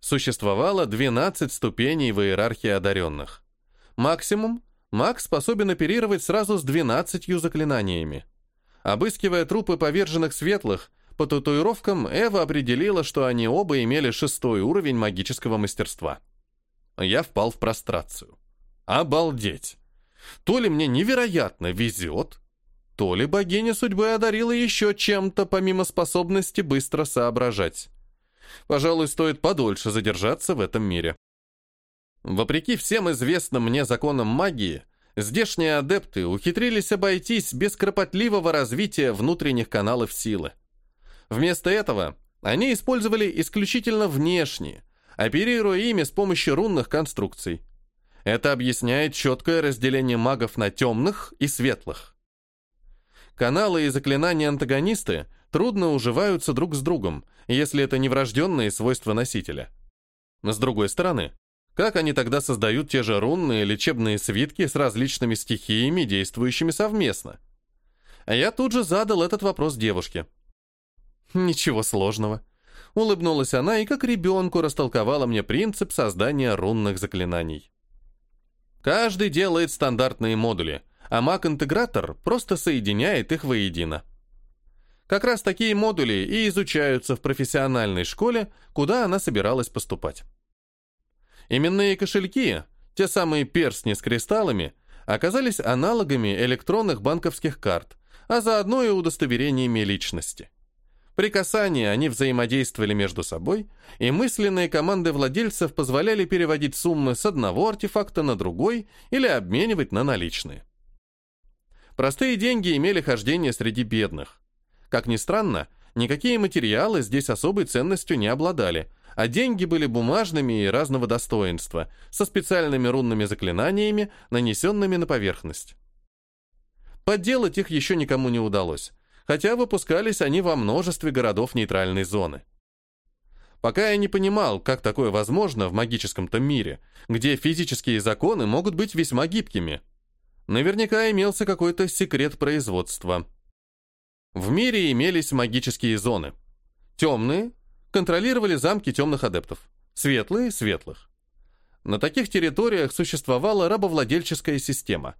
Существовало 12 ступеней в иерархии одаренных. Максимум маг способен оперировать сразу с 12 заклинаниями. Обыскивая трупы поверженных светлых, по татуировкам Эва определила, что они оба имели шестой уровень магического мастерства. Я впал в прострацию. Обалдеть! То ли мне невероятно везет, то ли богиня судьбы одарила еще чем-то, помимо способности быстро соображать. Пожалуй, стоит подольше задержаться в этом мире. Вопреки всем известным мне законам магии, здешние адепты ухитрились обойтись без кропотливого развития внутренних каналов силы. Вместо этого они использовали исключительно внешние, оперируя ими с помощью рунных конструкций. Это объясняет четкое разделение магов на темных и светлых. Каналы и заклинания антагонисты трудно уживаются друг с другом, если это не врожденные свойства носителя. С другой стороны, как они тогда создают те же рунные лечебные свитки с различными стихиями, действующими совместно? Я тут же задал этот вопрос девушке. Ничего сложного. Улыбнулась она и как ребенку растолковала мне принцип создания рунных заклинаний. Каждый делает стандартные модули, а Mac-интегратор просто соединяет их воедино. Как раз такие модули и изучаются в профессиональной школе, куда она собиралась поступать. Именные кошельки, те самые перстни с кристаллами, оказались аналогами электронных банковских карт, а заодно и удостоверениями личности. При касании они взаимодействовали между собой, и мысленные команды владельцев позволяли переводить суммы с одного артефакта на другой или обменивать на наличные. Простые деньги имели хождение среди бедных. Как ни странно, никакие материалы здесь особой ценностью не обладали, а деньги были бумажными и разного достоинства, со специальными рунными заклинаниями, нанесенными на поверхность. Подделать их еще никому не удалось, хотя выпускались они во множестве городов нейтральной зоны. Пока я не понимал, как такое возможно в магическом-то мире, где физические законы могут быть весьма гибкими. Наверняка имелся какой-то секрет производства. В мире имелись магические зоны. Темные контролировали замки темных адептов, светлые — светлых. На таких территориях существовала рабовладельческая система.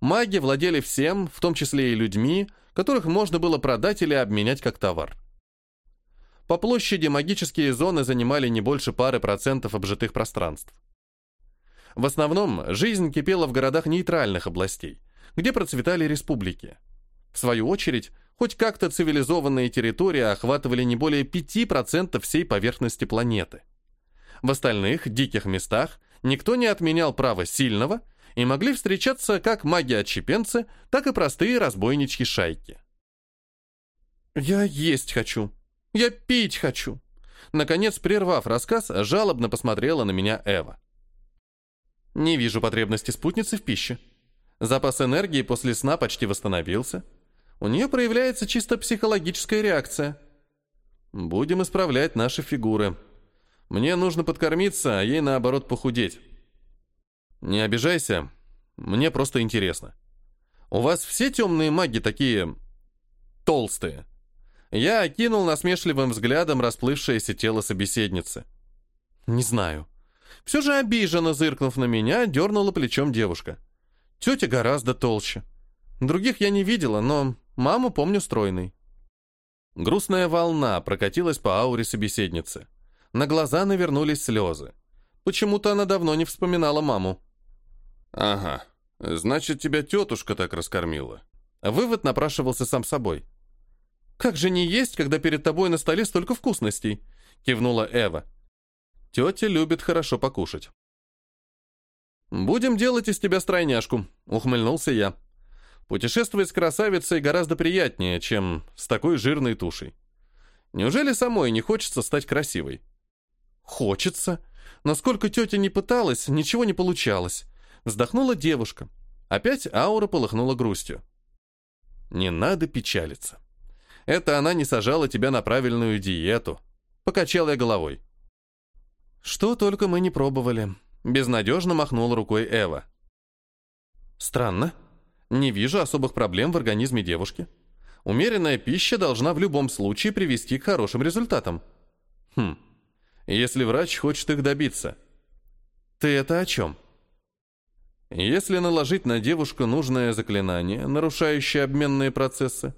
Маги владели всем, в том числе и людьми, которых можно было продать или обменять как товар. По площади магические зоны занимали не больше пары процентов обжитых пространств. В основном жизнь кипела в городах нейтральных областей, где процветали республики. В свою очередь, хоть как-то цивилизованные территории охватывали не более 5% всей поверхности планеты. В остальных диких местах никто не отменял право сильного – и могли встречаться как маги-отщепенцы, так и простые разбойничьи шайки. «Я есть хочу. Я пить хочу». Наконец, прервав рассказ, жалобно посмотрела на меня Эва. «Не вижу потребности спутницы в пище. Запас энергии после сна почти восстановился. У нее проявляется чисто психологическая реакция. Будем исправлять наши фигуры. Мне нужно подкормиться, а ей, наоборот, похудеть». Не обижайся, мне просто интересно. У вас все темные маги такие... толстые?» Я окинул насмешливым взглядом расплывшееся тело собеседницы. «Не знаю». Все же обиженно зыркнув на меня, дернула плечом девушка. Тетя гораздо толще. Других я не видела, но маму помню стройной. Грустная волна прокатилась по ауре собеседницы. На глаза навернулись слезы. Почему-то она давно не вспоминала маму. «Ага, значит, тебя тетушка так раскормила». Вывод напрашивался сам собой. «Как же не есть, когда перед тобой на столе столько вкусностей?» — кивнула Эва. «Тетя любит хорошо покушать». «Будем делать из тебя стройняшку», — ухмыльнулся я. «Путешествовать с красавицей гораздо приятнее, чем с такой жирной тушей. Неужели самой не хочется стать красивой?» «Хочется. Насколько тетя не пыталась, ничего не получалось. Вздохнула девушка. Опять аура полыхнула грустью. Не надо печалиться. Это она не сажала тебя на правильную диету. Покачал я головой. Что только мы не пробовали. Безнадежно махнула рукой Эва. Странно. Не вижу особых проблем в организме девушки. Умеренная пища должна в любом случае привести к хорошим результатам. Хм. Если врач хочет их добиться. Ты это о чем? Если наложить на девушку нужное заклинание, нарушающее обменные процессы,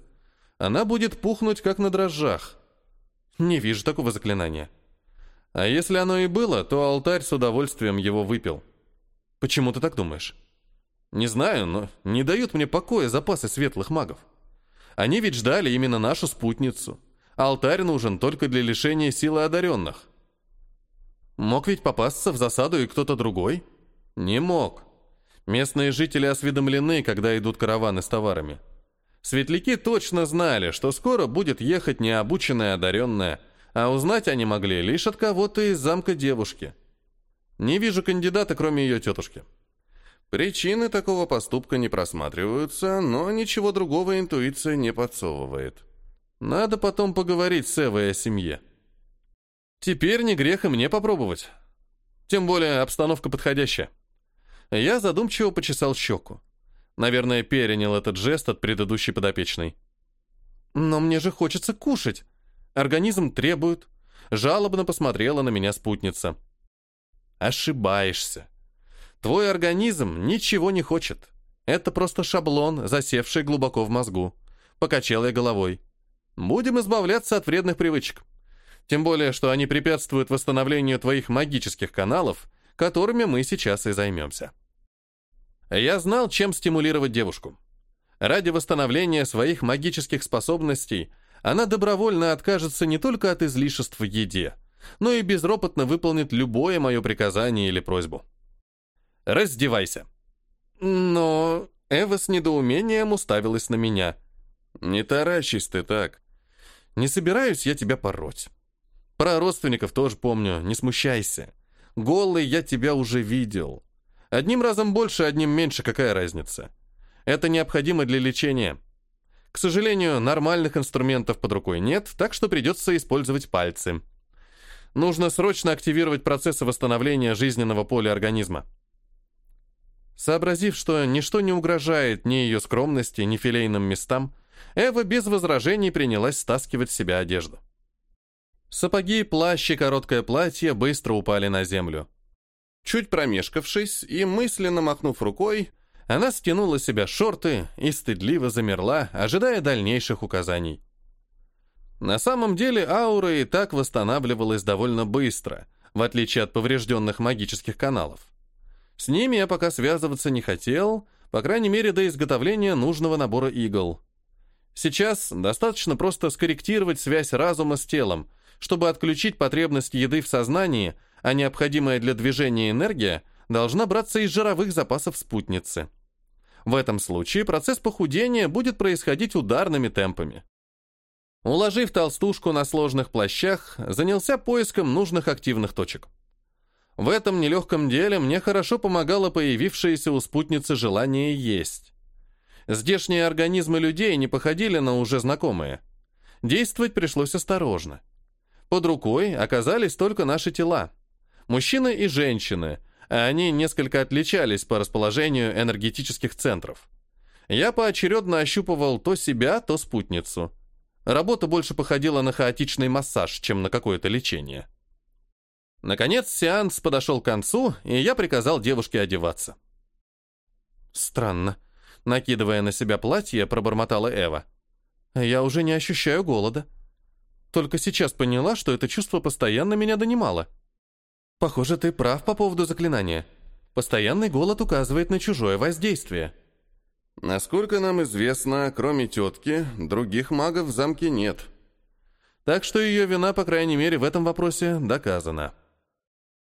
она будет пухнуть, как на дрожжах. Не вижу такого заклинания. А если оно и было, то алтарь с удовольствием его выпил. Почему ты так думаешь? Не знаю, но не дают мне покоя запасы светлых магов. Они ведь ждали именно нашу спутницу. Алтарь нужен только для лишения силы одаренных. Мог ведь попасться в засаду и кто-то другой? Не мог. Местные жители осведомлены, когда идут караваны с товарами. Светляки точно знали, что скоро будет ехать необученная одаренная, а узнать они могли лишь от кого-то из замка девушки. Не вижу кандидата, кроме ее тетушки. Причины такого поступка не просматриваются, но ничего другого интуиция не подсовывает. Надо потом поговорить с Эвой о семье. Теперь не грех и мне попробовать. Тем более обстановка подходящая. Я задумчиво почесал щеку. Наверное, перенял этот жест от предыдущей подопечной. «Но мне же хочется кушать. Организм требует». Жалобно посмотрела на меня спутница. «Ошибаешься. Твой организм ничего не хочет. Это просто шаблон, засевший глубоко в мозгу. Покачал я головой. Будем избавляться от вредных привычек. Тем более, что они препятствуют восстановлению твоих магических каналов, которыми мы сейчас и займемся. Я знал, чем стимулировать девушку. Ради восстановления своих магических способностей она добровольно откажется не только от излишеств в еде, но и безропотно выполнит любое мое приказание или просьбу. «Раздевайся!» Но Эва с недоумением уставилась на меня. «Не таращись ты так. Не собираюсь я тебя пороть. Про родственников тоже помню, не смущайся. Голый я тебя уже видел. Одним разом больше, одним меньше, какая разница? Это необходимо для лечения. К сожалению, нормальных инструментов под рукой нет, так что придется использовать пальцы. Нужно срочно активировать процессы восстановления жизненного поля организма. Сообразив, что ничто не угрожает ни ее скромности, ни филейным местам, Эва без возражений принялась стаскивать с себя одежду. Сапоги, плащ и короткое платье быстро упали на землю. Чуть промешкавшись и мысленно махнув рукой, она стянула с себя шорты и стыдливо замерла, ожидая дальнейших указаний. На самом деле аура и так восстанавливалась довольно быстро, в отличие от поврежденных магических каналов. С ними я пока связываться не хотел, по крайней мере, до изготовления нужного набора игл. Сейчас достаточно просто скорректировать связь разума с телом, чтобы отключить потребность еды в сознании, а необходимая для движения энергия должна браться из жировых запасов спутницы. В этом случае процесс похудения будет происходить ударными темпами. Уложив толстушку на сложных плащах, занялся поиском нужных активных точек. В этом нелегком деле мне хорошо помогало появившееся у спутницы желание есть. Здешние организмы людей не походили на уже знакомые. Действовать пришлось осторожно. Под рукой оказались только наши тела. Мужчины и женщины, а они несколько отличались по расположению энергетических центров. Я поочередно ощупывал то себя, то спутницу. Работа больше походила на хаотичный массаж, чем на какое-то лечение. Наконец сеанс подошел к концу, и я приказал девушке одеваться. «Странно», — накидывая на себя платье, пробормотала Эва. «Я уже не ощущаю голода. Только сейчас поняла, что это чувство постоянно меня донимало. Похоже, ты прав по поводу заклинания. Постоянный голод указывает на чужое воздействие». Насколько нам известно, кроме тетки, других магов в замке нет. Так что ее вина, по крайней мере, в этом вопросе доказана.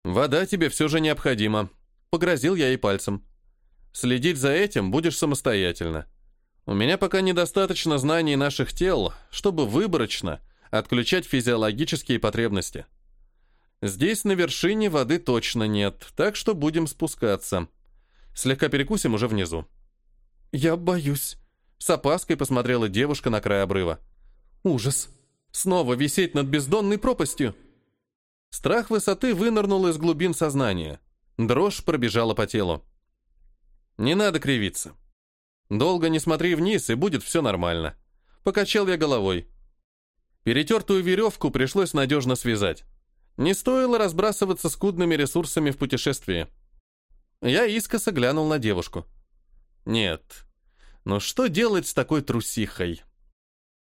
«Вода тебе все же необходима», — погрозил я ей пальцем. «Следить за этим будешь самостоятельно. У меня пока недостаточно знаний наших тел, чтобы выборочно отключать физиологические потребности. Здесь на вершине воды точно нет, так что будем спускаться. Слегка перекусим уже внизу». «Я боюсь», — с опаской посмотрела девушка на край обрыва. «Ужас! Снова висеть над бездонной пропастью!» Страх высоты вынырнул из глубин сознания. Дрожь пробежала по телу. Не надо кривиться. Долго не смотри вниз, и будет все нормально. Покачал я головой. Перетертую веревку пришлось надежно связать. Не стоило разбрасываться скудными ресурсами в путешествии. Я искоса глянул на девушку. Нет. Но что делать с такой трусихой?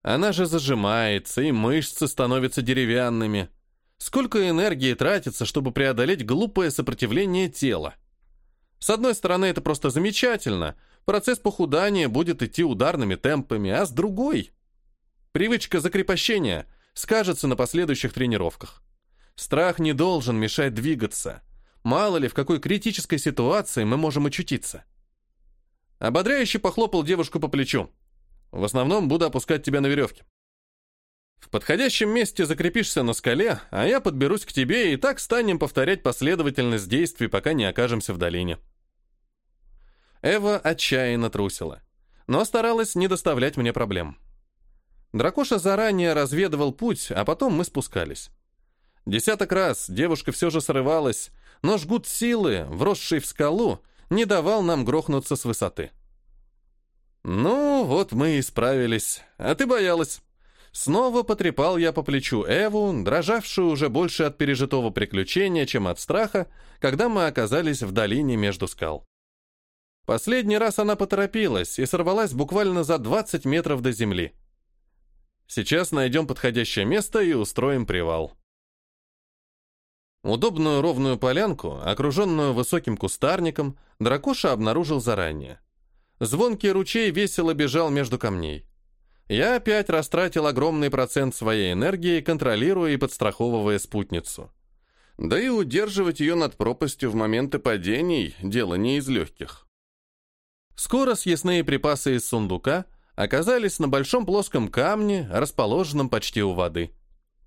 Она же зажимается, и мышцы становятся деревянными. Сколько энергии тратится, чтобы преодолеть глупое сопротивление тела? С одной стороны, это просто замечательно. Процесс похудания будет идти ударными темпами, а с другой... Привычка закрепощения скажется на последующих тренировках. Страх не должен мешать двигаться. Мало ли, в какой критической ситуации мы можем очутиться. Ободряюще похлопал девушку по плечу. В основном буду опускать тебя на веревке. В подходящем месте закрепишься на скале, а я подберусь к тебе, и так станем повторять последовательность действий, пока не окажемся в долине». Эва отчаянно трусила, но старалась не доставлять мне проблем. Дракоша заранее разведывал путь, а потом мы спускались. Десяток раз девушка все же срывалась, но жгут силы, вросший в скалу, не давал нам грохнуться с высоты. «Ну, вот мы и справились. А ты боялась». Снова потрепал я по плечу Эву, дрожавшую уже больше от пережитого приключения, чем от страха, когда мы оказались в долине между скал. Последний раз она поторопилась и сорвалась буквально за 20 метров до земли. Сейчас найдем подходящее место и устроим привал. Удобную ровную полянку, окруженную высоким кустарником, дракоша обнаружил заранее. Звонкий ручей весело бежал между камней. Я опять растратил огромный процент своей энергии, контролируя и подстраховывая спутницу. Да и удерживать ее над пропастью в моменты падений – дело не из легких. Скоро съестные припасы из сундука оказались на большом плоском камне, расположенном почти у воды.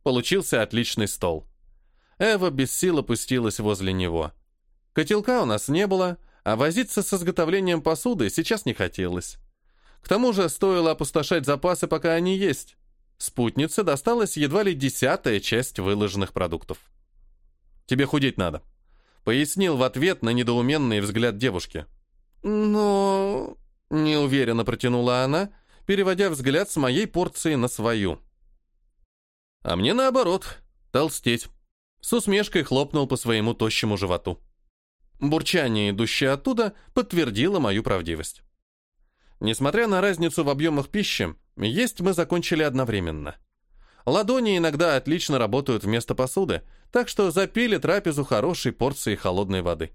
Получился отличный стол. Эва без сил опустилась возле него. Котелка у нас не было, а возиться с изготовлением посуды сейчас не хотелось. К тому же стоило опустошать запасы, пока они есть. Спутнице досталась едва ли десятая часть выложенных продуктов. «Тебе худеть надо», — пояснил в ответ на недоуменный взгляд девушки. «Но...» — неуверенно протянула она, переводя взгляд с моей порции на свою. «А мне наоборот, толстеть». С усмешкой хлопнул по своему тощему животу. Бурчание, идущее оттуда, подтвердило мою правдивость. Несмотря на разницу в объемах пищи, есть мы закончили одновременно. Ладони иногда отлично работают вместо посуды, так что запили трапезу хорошей порцией холодной воды.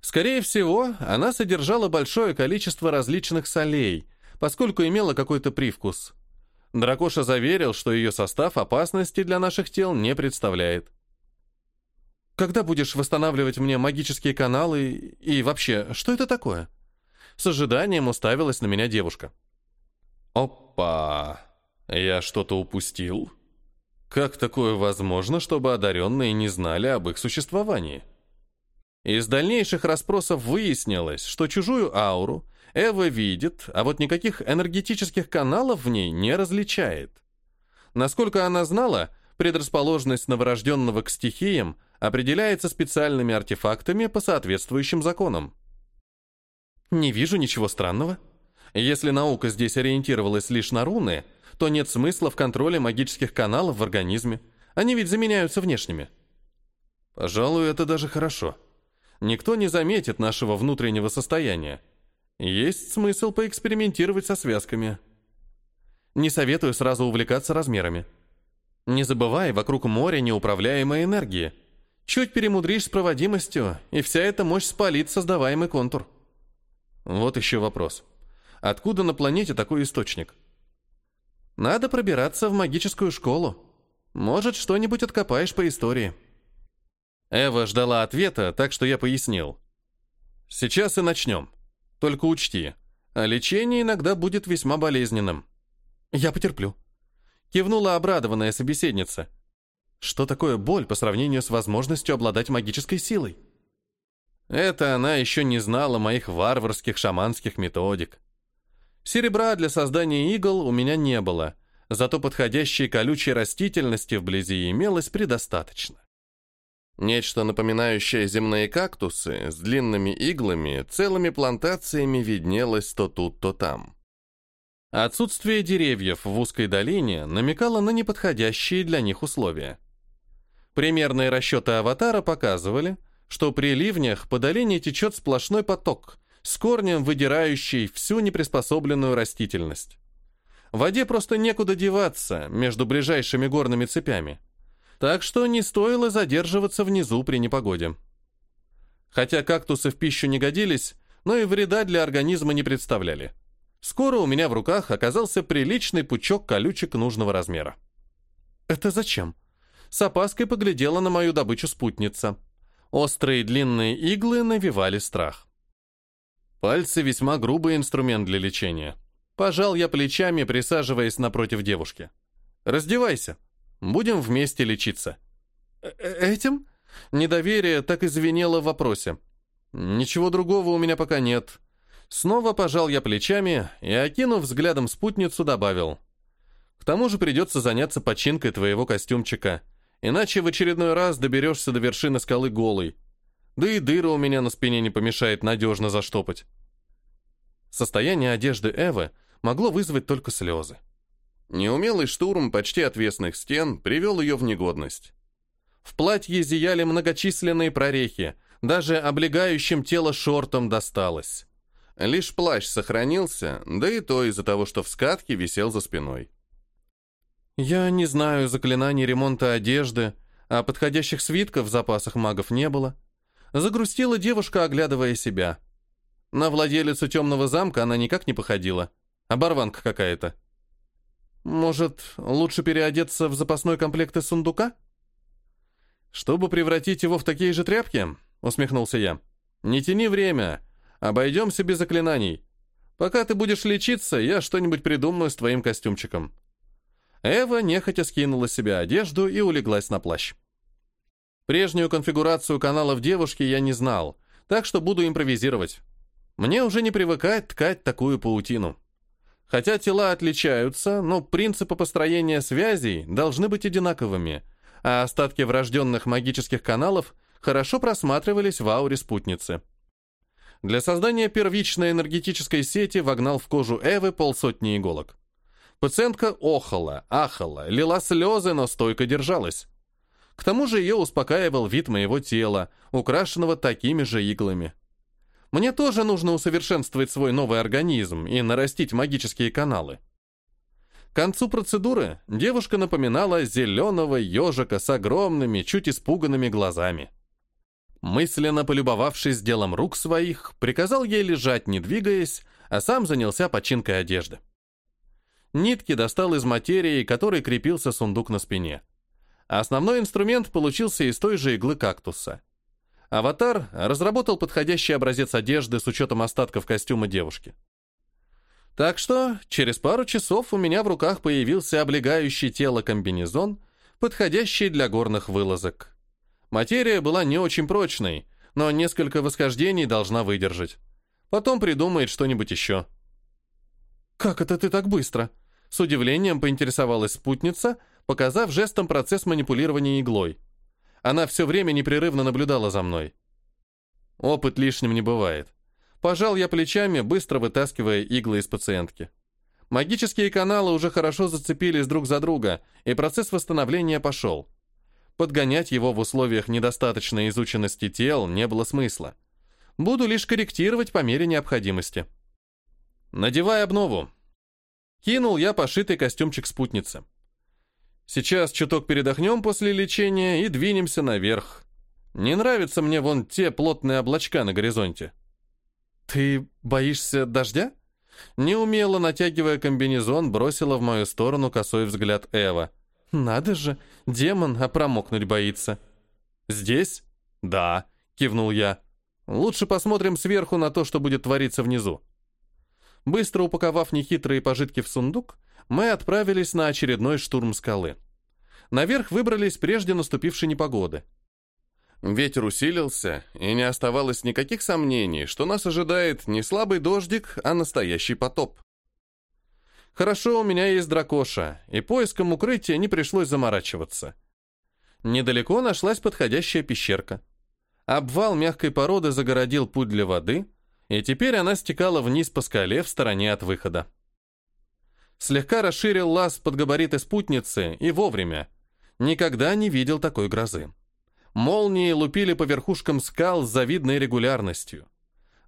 Скорее всего, она содержала большое количество различных солей, поскольку имела какой-то привкус. Дракоша заверил, что ее состав опасности для наших тел не представляет. «Когда будешь восстанавливать мне магические каналы и вообще, что это такое?» С ожиданием уставилась на меня девушка. «Опа! Я что-то упустил? Как такое возможно, чтобы одаренные не знали об их существовании?» Из дальнейших расспросов выяснилось, что чужую ауру Эва видит, а вот никаких энергетических каналов в ней не различает. Насколько она знала, предрасположенность новорожденного к стихиям определяется специальными артефактами по соответствующим законам. Не вижу ничего странного. Если наука здесь ориентировалась лишь на руны, то нет смысла в контроле магических каналов в организме. Они ведь заменяются внешними. Пожалуй, это даже хорошо. Никто не заметит нашего внутреннего состояния. Есть смысл поэкспериментировать со связками. Не советую сразу увлекаться размерами. Не забывай, вокруг моря неуправляемой энергии. Чуть перемудришь с проводимостью, и вся эта мощь спалит создаваемый контур. Вот еще вопрос. Откуда на планете такой источник? Надо пробираться в магическую школу. Может, что-нибудь откопаешь по истории. Эва ждала ответа, так что я пояснил. Сейчас и начнем. Только учти, а лечение иногда будет весьма болезненным. Я потерплю. Кивнула обрадованная собеседница. Что такое боль по сравнению с возможностью обладать магической силой? Это она еще не знала моих варварских шаманских методик. Серебра для создания игл у меня не было, зато подходящей колючей растительности вблизи имелось предостаточно. Нечто напоминающее земные кактусы с длинными иглами, целыми плантациями виднелось то тут, то там. Отсутствие деревьев в узкой долине намекало на неподходящие для них условия. Примерные расчеты аватара показывали, что при ливнях по долине течет сплошной поток, с корнем выдирающий всю неприспособленную растительность. В воде просто некуда деваться между ближайшими горными цепями. Так что не стоило задерживаться внизу при непогоде. Хотя кактусы в пищу не годились, но и вреда для организма не представляли. Скоро у меня в руках оказался приличный пучок колючек нужного размера. «Это зачем?» С опаской поглядела на мою добычу спутница. Острые длинные иглы навевали страх. Пальцы весьма грубый инструмент для лечения. Пожал я плечами, присаживаясь напротив девушки. «Раздевайся. Будем вместе лечиться». «Э, э, «Этим?» Недоверие так и в вопросе. «Ничего другого у меня пока нет». Снова пожал я плечами и, окинув взглядом спутницу, добавил. «К тому же придется заняться починкой твоего костюмчика». Иначе в очередной раз доберешься до вершины скалы голый. Да и дыра у меня на спине не помешает надежно заштопать. Состояние одежды Эвы могло вызвать только слезы. Неумелый штурм почти отвесных стен привел ее в негодность. В платье зияли многочисленные прорехи, даже облегающим тело шортом досталось. Лишь плащ сохранился, да и то из-за того, что в скатке висел за спиной. «Я не знаю заклинаний ремонта одежды, а подходящих свитков в запасах магов не было». Загрустила девушка, оглядывая себя. На владелицу темного замка она никак не походила. Оборванка какая-то. «Может, лучше переодеться в запасной комплект из сундука?» «Чтобы превратить его в такие же тряпки?» — усмехнулся я. «Не тяни время. Обойдемся без заклинаний. Пока ты будешь лечиться, я что-нибудь придумаю с твоим костюмчиком». Эва нехотя скинула с себя одежду и улеглась на плащ. Прежнюю конфигурацию каналов девушки я не знал, так что буду импровизировать. Мне уже не привыкать ткать такую паутину. Хотя тела отличаются, но принципы построения связей должны быть одинаковыми, а остатки врожденных магических каналов хорошо просматривались в ауре спутницы. Для создания первичной энергетической сети вогнал в кожу Эвы полсотни иголок. Пациентка охала, ахала, лила слезы, но стойко держалась. К тому же ее успокаивал вид моего тела, украшенного такими же иглами. Мне тоже нужно усовершенствовать свой новый организм и нарастить магические каналы. К концу процедуры девушка напоминала зеленого ежика с огромными, чуть испуганными глазами. Мысленно полюбовавшись делом рук своих, приказал ей лежать, не двигаясь, а сам занялся починкой одежды. Нитки достал из материи, которой крепился сундук на спине. Основной инструмент получился из той же иглы кактуса. Аватар разработал подходящий образец одежды с учетом остатков костюма девушки. Так что через пару часов у меня в руках появился облегающий тело комбинезон, подходящий для горных вылазок. Материя была не очень прочной, но несколько восхождений должна выдержать. Потом придумает что-нибудь еще. «Как это ты так быстро?» С удивлением поинтересовалась спутница, показав жестом процесс манипулирования иглой. Она все время непрерывно наблюдала за мной. Опыт лишним не бывает. Пожал я плечами, быстро вытаскивая иглы из пациентки. Магические каналы уже хорошо зацепились друг за друга, и процесс восстановления пошел. Подгонять его в условиях недостаточной изученности тел не было смысла. Буду лишь корректировать по мере необходимости. Надевай обнову. Кинул я пошитый костюмчик спутницы. Сейчас чуток передохнем после лечения и двинемся наверх. Не нравятся мне вон те плотные облачка на горизонте. Ты боишься дождя? Неумело натягивая комбинезон, бросила в мою сторону косой взгляд Эва. Надо же, демон, а промокнуть боится. Здесь? Да, кивнул я. Лучше посмотрим сверху на то, что будет твориться внизу. Быстро упаковав нехитрые пожитки в сундук, мы отправились на очередной штурм скалы. Наверх выбрались прежде наступившей непогоды. Ветер усилился, и не оставалось никаких сомнений, что нас ожидает не слабый дождик, а настоящий потоп. Хорошо, у меня есть дракоша, и поиском укрытия не пришлось заморачиваться. Недалеко нашлась подходящая пещерка. Обвал мягкой породы загородил путь для воды, и теперь она стекала вниз по скале в стороне от выхода. Слегка расширил лаз под габариты спутницы и вовремя. Никогда не видел такой грозы. Молнии лупили по верхушкам скал с завидной регулярностью.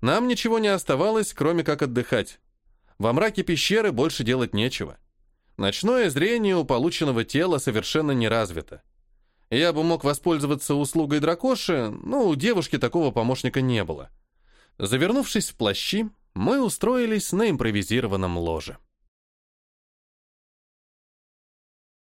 Нам ничего не оставалось, кроме как отдыхать. Во мраке пещеры больше делать нечего. Ночное зрение у полученного тела совершенно не развито. Я бы мог воспользоваться услугой дракоши, но у девушки такого помощника не было. Завернувшись в плащи, мы устроились на импровизированном ложе.